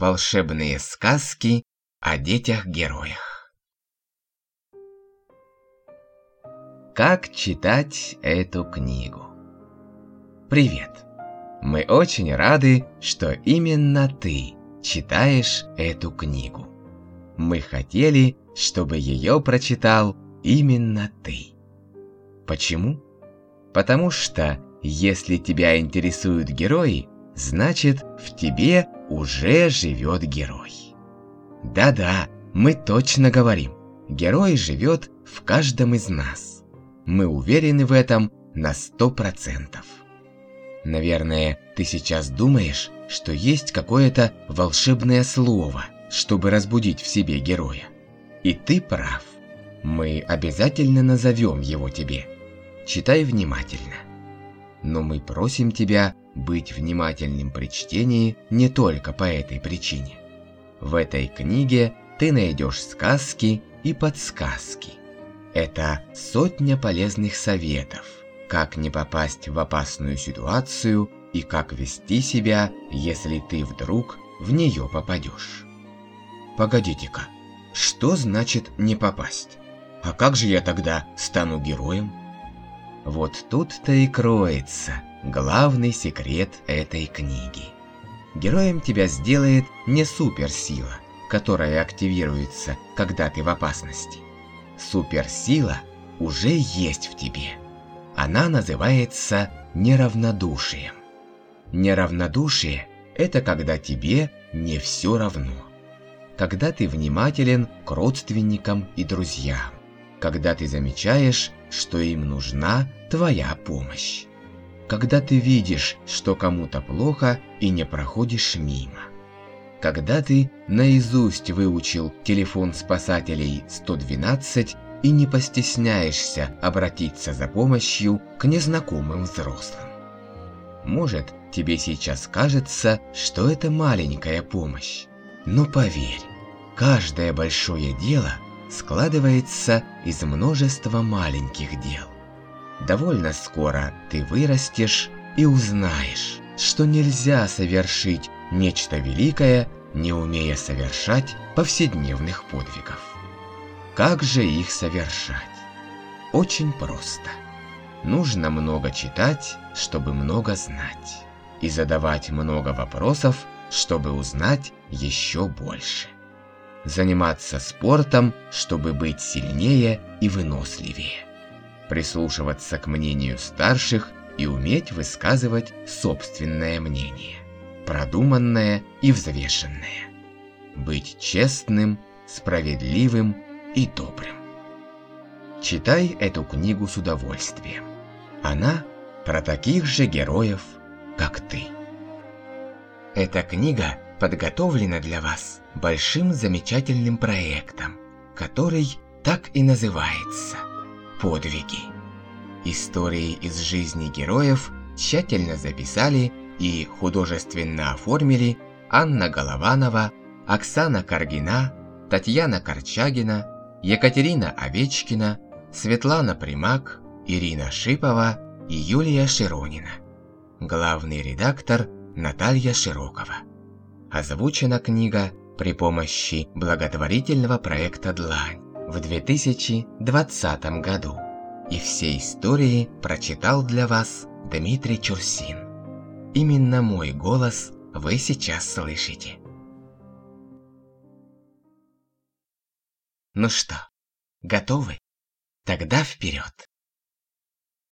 Волшебные сказки о детях-героях. Как читать эту книгу? Привет! Мы очень рады, что именно ты читаешь эту книгу. Мы хотели, чтобы ее прочитал именно ты. Почему? Потому что, если тебя интересуют герои, значит, в тебе уже живет герой. Да-да, мы точно говорим, герой живет в каждом из нас. Мы уверены в этом на сто процентов. Наверное, ты сейчас думаешь, что есть какое-то волшебное слово, чтобы разбудить в себе героя. И ты прав. Мы обязательно назовем его тебе. Читай внимательно. Но мы просим тебя быть внимательным при чтении не только по этой причине. В этой книге ты найдешь сказки и подсказки. Это сотня полезных советов, как не попасть в опасную ситуацию и как вести себя, если ты вдруг в нее попадешь. Погодите-ка, что значит не попасть? А как же я тогда стану героем? Вот тут-то и кроется главный секрет этой книги. Героем тебя сделает не суперсила, которая активируется, когда ты в опасности. Суперсила уже есть в тебе. Она называется неравнодушием. Неравнодушие – это когда тебе не все равно. Когда ты внимателен к родственникам и друзьям. Когда ты замечаешь, что им нужна твоя помощь когда ты видишь, что кому-то плохо и не проходишь мимо. Когда ты наизусть выучил телефон спасателей 112 и не постесняешься обратиться за помощью к незнакомым взрослым. Может, тебе сейчас кажется, что это маленькая помощь, но поверь, каждое большое дело складывается из множества маленьких дел. Довольно скоро ты вырастешь и узнаешь, что нельзя совершить нечто великое, не умея совершать повседневных подвигов. Как же их совершать? Очень просто. Нужно много читать, чтобы много знать. И задавать много вопросов, чтобы узнать еще больше. Заниматься спортом, чтобы быть сильнее и выносливее прислушиваться к мнению старших и уметь высказывать собственное мнение, продуманное и взвешенное. Быть честным, справедливым и добрым. Читай эту книгу с удовольствием. Она про таких же героев, как ты. Эта книга подготовлена для вас большим замечательным проектом, который так и называется подвиги. Истории из жизни героев тщательно записали и художественно оформили Анна Голованова, Оксана Каргина, Татьяна Корчагина, Екатерина Овечкина, Светлана Примак, Ирина Шипова и Юлия Широнина. Главный редактор Наталья Широкова. Озвучена книга при помощи благотворительного проекта «Длань» в 2020 году. И все истории прочитал для вас Дмитрий Чурсин. Именно мой голос вы сейчас слышите. Ну что, готовы? Тогда вперед!